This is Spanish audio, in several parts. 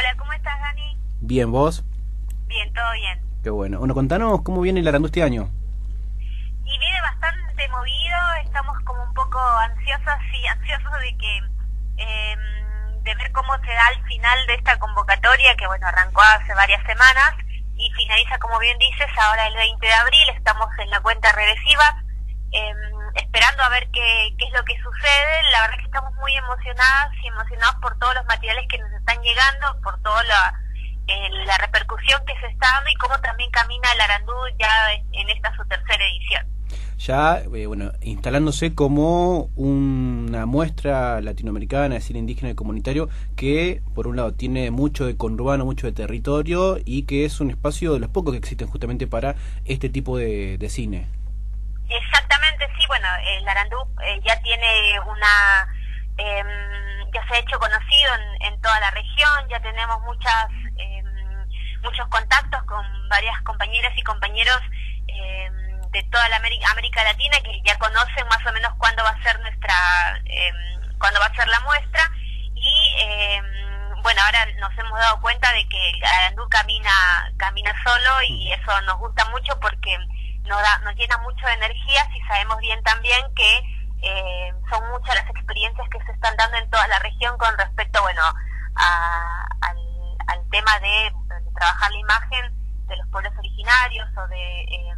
Hola, ¿cómo estás, Dani? Bien, ¿vos? Bien, todo bien. Qué bueno. Bueno, contanos cómo viene el Arandú este año. Y viene bastante movido, estamos como un poco ansiosos y ansiosos de que em, de ver cómo se da el final de esta convocatoria que bueno arrancó hace varias semanas y finaliza como bien dices ahora el 20 de abril, estamos en la cuenta regresiva em, esperando a ver qué, qué es lo que sucede, la verdad que estamos muy emocionadas y emocionados por todos los materiales que nos están llegando, por toda la, eh, la repercusión que se está dando y cómo también camina el Arandú ya en esta su tercera edición. Ya eh, bueno instalándose como una muestra latinoamericana de cine indígena y comunitario que por un lado tiene mucho de conurbano mucho de territorio y que es un espacio de los pocos que existen justamente para este tipo de, cine sí bueno el Arandú eh, ya tiene una em, ya se ha hecho conocido en, toda la región ya tenemos muchas em, muchos contactos con varias compañeras y compañeros eh, de toda la América, América, Latina que ya conocen más o menos cuándo va a ser nuestra, eh, cuándo va a ser la muestra. Y eh, bueno, ahora nos hemos dado cuenta de que Arandú camina, camina solo y eso nos gusta mucho porque nos, da, nos llena mucho de energías y sabemos bien también que eh, son muchas las experiencias que se están dando en toda la región con respecto, bueno, al, al, tema de, trabajar la imagen de los pueblos originarios o de eh,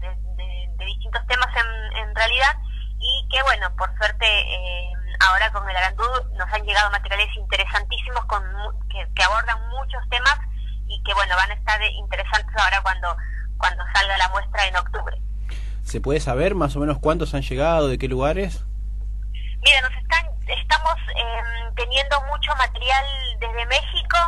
de, distintos temas en, realidad. Y que bueno, por suerte eh, ahora con el Arandú nos han llegado materiales interesantísimos con que, abordan muchos temas y que bueno, van a estar interesantes ahora cuando, cuando salga la muestra en octubre. ¿Se puede saber más o menos cuántos han llegado, de qué lugares? Mira, nos están, estamos em, teniendo mucho material desde México,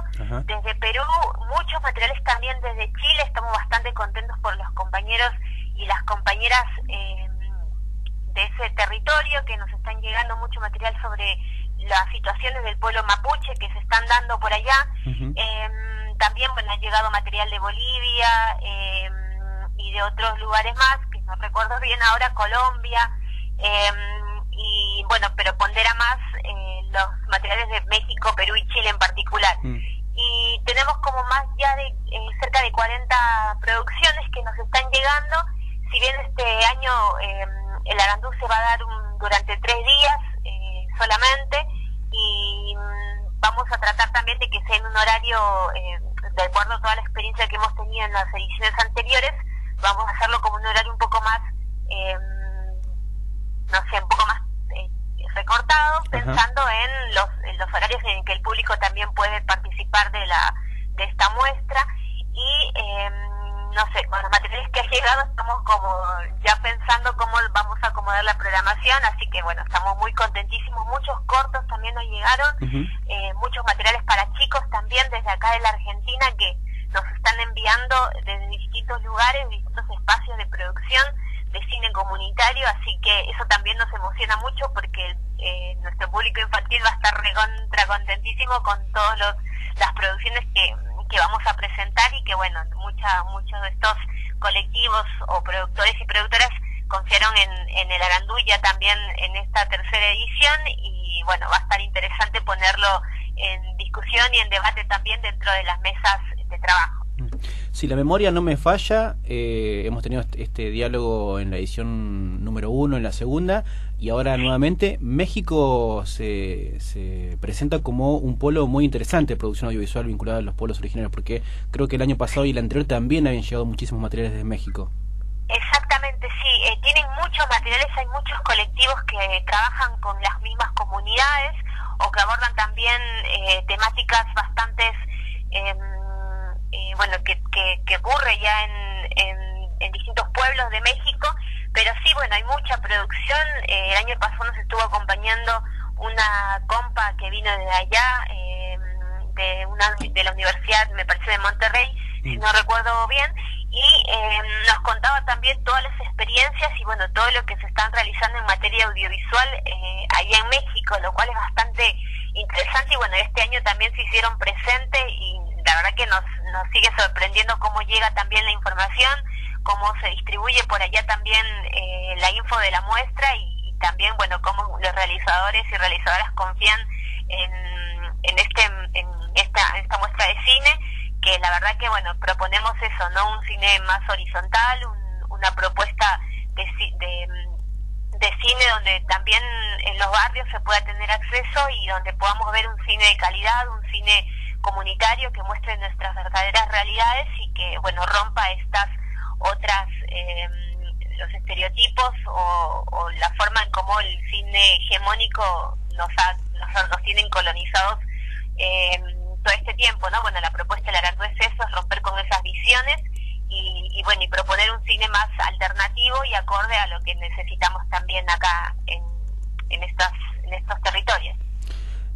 desde Perú, muchos materiales también desde Chile, estamos bastante contentos por los compañeros y las compañeras eh, de ese territorio que nos están llegando mucho material sobre las situaciones del pueblo mapuche que se están dando por allá. Em, también bueno, ha llegado material de Bolivia em, y de otros lugares más, que no recuerdo bien ahora, Colombia. Em, y bueno, pero pondera más eh, los materiales de México, Perú y Chile en particular. Mm. Y tenemos como más ya de eh, cerca de 40 producciones que nos están llegando si bien este año eh, el Arandú se va a dar durante tres días vamos a hacerlo como un horario un poco más, no sé, un poco más recortado, pensando en los, en los horarios en que el público también puede participar de la de esta muestra. Y no sé, con los materiales que ha llegado estamos como ya pensando cómo vamos a acomodar la programación, así que bueno, estamos muy contentísimos, muchos cortos también nos llegaron, eh, muchos materiales para chicos también desde acá de la Argentina que nos están enviando desde distintos lugares, distintos espacios de producción de cine comunitario, así que eso también nos emociona mucho porque eh, nuestro público infantil va a estar recontra contentísimo con todas las producciones que que vamos a presentar y que bueno, mucha, muchos de estos colectivos o productores y productoras confiaron en, en el Aranduya también en esta tercera edición y bueno, va a estar interesante ponerlo en discusión y en debate también dentro de las mesas de trabajo. Si la memoria no me falla, eh, hemos tenido este, este diálogo en la edición número uno, en la segunda, y ahora nuevamente México se, se presenta como un polo muy interesante de producción audiovisual vinculado a los pueblos originarios, porque creo que el año pasado y el anterior también habían llegado muchísimos materiales desde México. Exactamente, sí. Eh, tienen muchos materiales, hay muchos colectivos que trabajan con las mismas comunidades o que abordan también eh, temáticas bastante, bueno, que, que, ocurre ya en, en distintos pueblos de México pero sí, bueno, hay mucha producción. Eh, el año pasado nos estuvo acompañando una compa que vino de allá, em, de, una, de la Universidad, me parece, de Monterrey, si no recuerdo bien, y em, nos contaba también todas las experiencias y, bueno, todo lo que se están realizando en materia audiovisual eh, allá en México, lo cual es bastante interesante. Y, bueno, este año también se hicieron presentes y la verdad que nos, nos sigue sorprendiendo cómo llega también la información cómo se distribuye por allá también eh, la info de la muestra y, también, bueno, cómo los realizadores y realizadoras confían en, en, este, en esta cine, que la verdad que, bueno, proponemos eso, ¿no? Un cine más horizontal, una propuesta de, de, de cine donde también en los barrios se pueda tener acceso y donde podamos ver un cine de calidad, un cine comunitario que muestre nuestras verdaderas realidades y que, bueno, rompa estas otras... Eh, los estereotipos o, la forma en cómo el cine hegemónico nos, ha, nos, tienen colonizados eh, todo este tiempo, ¿no? Bueno, la propuesta de Arandu es eso, es romper con esas visiones y, bueno, y proponer un cine más alternativo y acorde a lo que necesitamos también acá en, en, estas, en estos territorios.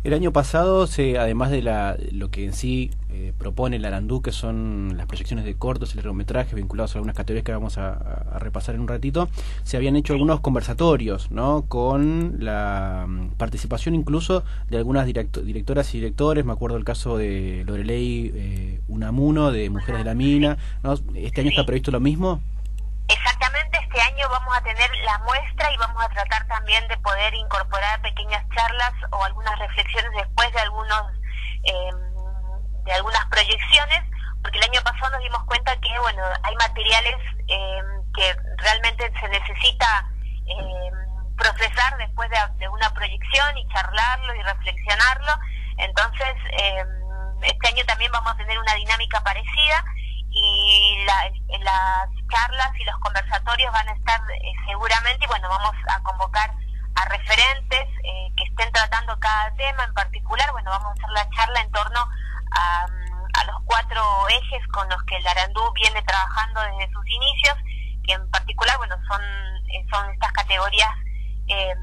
El año pasado, se, además de la, lo que en sí eh, propone el Arandú, que son las proyecciones de cortos y largometrajes vinculados a algunas categorías que vamos a, repasar en un ratito, se habían hecho algunos conversatorios, ¿no? Con la mm, participación incluso de algunas directoras y directores, me acuerdo el caso de Lorelei eh, Unamuno, de Mujeres de la Mina, ¿no? ¿Este año está previsto lo mismo? Año vamos a tener la muestra y vamos a tratar también de poder incorporar pequeñas charlas o algunas reflexiones después de algunos em, de algunas proyecciones, porque el año pasado nos dimos cuenta que bueno hay materiales em, que realmente se necesita em, procesar después de, de, una proyección y charlarlo y reflexionarlo. Entonces este año también vamos a tener una dinámica parecida y la, las charlas y los conversatorios van a estar eh, seguramente y bueno, vamos a convocar a referentes eh, que estén tratando cada tema en particular. Bueno, vamos a hacer la charla en torno a, a los cuatro ejes con los que el Arandú viene trabajando desde sus inicios, que en particular, bueno, son, eh, son estas categorías em,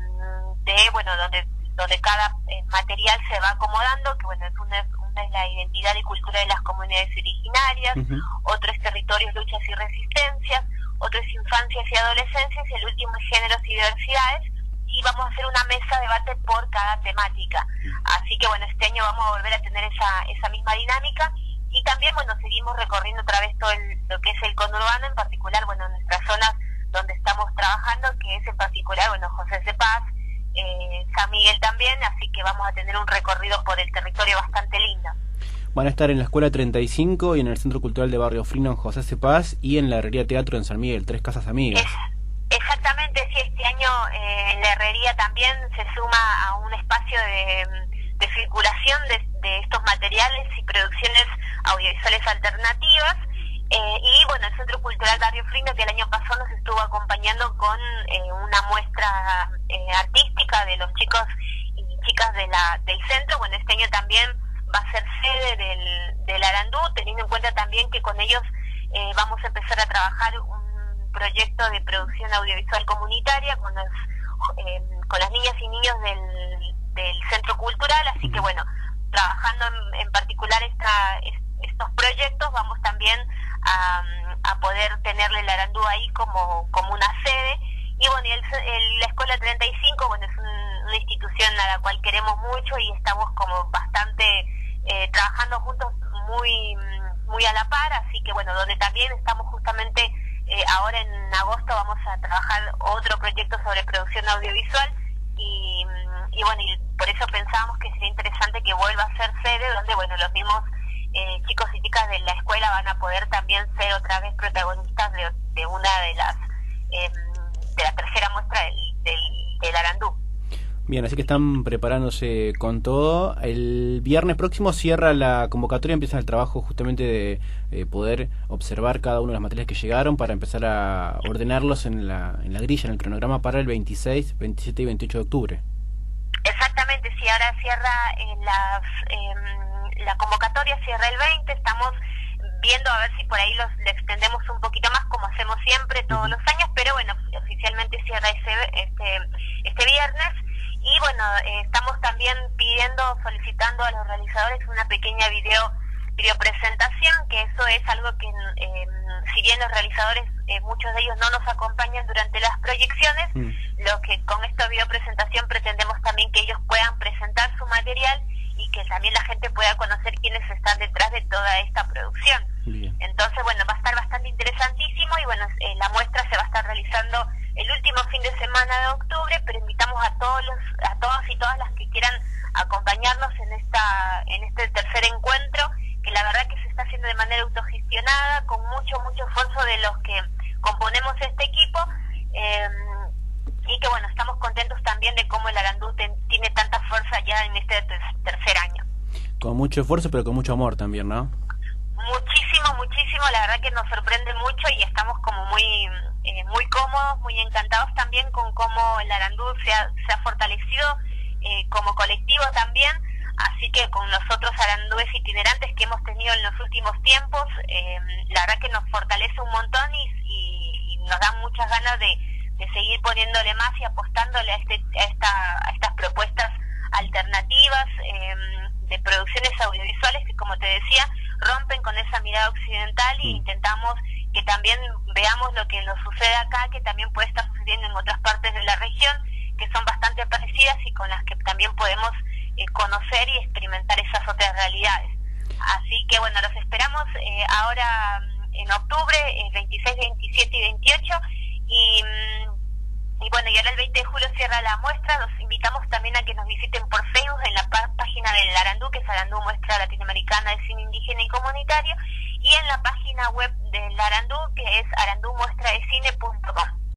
de, bueno, donde donde cada material se va acomodando, que bueno, es una, una es la identidad y cultura de las comunidades originarias, otro es territorios, luchas y resistencias, otro es infancias y adolescencias y el último es géneros y diversidades y vamos a hacer una mesa de debate por cada temática. Así que bueno, este año vamos a volver a tener esa, esa misma dinámica y también bueno, seguimos recorriendo otra vez todo lo que es el conurbano, en particular, bueno, nuestras zonas donde estamos trabajando, que es en particular, bueno, José Paz, eh, San Miguel también, así que vamos a tener un recorrido por el territorio bastante lindo. Van a estar en la Escuela 35 y en el Centro Cultural de Barrio Frino en José Cepaz y en la Herrería Teatro en San Miguel, Tres Casas Amigas. exactamente, sí, este año eh, la Herrería también se suma a un espacio de, circulación de, estos materiales y producciones audiovisuales alternativas. Eh, y bueno, el Centro Cultural Barrio Frino que el año pasado nos estuvo acompañando con eh, una muestra artística de los chicos y chicas de la, del centro. Bueno, este año también va a ser sede del, del Arandú, teniendo en cuenta también que con ellos eh, vamos a empezar a trabajar un proyecto de producción audiovisual comunitaria con, eh, con las niñas y niños del, del centro cultural, así que bueno, trabajando en, particular esta, estos proyectos vamos también a, a poder tenerle el Arandú ahí como, como una sede y bueno, y el, la Escuela 35, bueno, es una institución a la cual queremos mucho y estamos como bastante eh, trabajando juntos muy, muy a la par, así que bueno, donde también estamos justamente eh, ahora en agosto vamos a trabajar otro proyecto sobre producción audiovisual y, y bueno, y por eso pensamos que sería interesante que vuelva a ser sede donde bueno, los mismos eh, chicos y chicas de la escuela van a poder también ser otra vez protagonistas de, de una de las em, de la tercera muestra del, Bien, así que están preparándose con todo. El viernes próximo cierra la convocatoria, empieza el trabajo justamente de poder observar cada uno de los materiales que llegaron para empezar a ordenarlos en la, en la grilla, en el cronograma para el 26, 27 y 28 de octubre. Exactamente, si ahora cierra eh, las, eh, la convocatoria, cierra el 20, estamos viendo a ver si por ahí los, le extendemos un poquito más como hacemos siempre todos los años, pero bueno, oficialmente cierra ese, este, este viernes y bueno, eh, estamos también pidiendo, solicitando a los realizadores una pequeña video, video presentación, que eso es algo que, eh, si bien los realizadores, eh, muchos de ellos no nos acompañan durante las proyecciones, mm. lo que con esta video presentación pretendemos también que ellos puedan presentar su material y que también la gente pueda conocer quiénes están detrás de toda esta producción. Entonces, bueno, va a estar bastante interesantísimo y bueno, la muestra se va a estar realizando el último fin de semana de octubre, pero invitamos a todos los, a todos y todas las que quieran acompañarnos en esta, en este tercer encuentro, que la verdad gestionada con mucho, mucho esfuerzo de los que componemos este equipo. Em, y que bueno, estamos contentos también de cómo el Arandú tiene tanta fuerza ya en este tercer año. Con mucho esfuerzo, pero con mucho amor también, ¿no? Muchísimo, muchísimo. La verdad que nos sorprende mucho y estamos como muy eh, muy cómodos, muy encantados también con cómo el Arandú se ha, se ha fortalecido eh, como colectivo también. Así que con nosotros arandúes itinerantes que hemos tenido en los últimos tiempos, eh, la verdad que nos fortalece un montón y, nos da muchas ganas de, seguir poniéndole más y apostándole a, este, a, esta, a estas propuestas alternativas de producciones audiovisuales que, como te decía, rompen con esa mirada occidental e intentamos que también veamos lo que nos sucede acá, que también puede estar sucediendo en otras partes de la región, que son bastante parecidas y con las que también podemos eh, conocer y experimentar esas otras realidades. Así que bueno, los esperamos eh, ahora mm, en octubre, el 26, 27 y 28 y bueno, y ahora el 20 de julio cierra la muestra. Los invitamos también a que nos visiten por Facebook en la página del Arandú, que es Arandú Muestra Latinoamericana de Cine Indígena y Comunitario, y en la página web del Arandú, que es arandumuestradecine.com.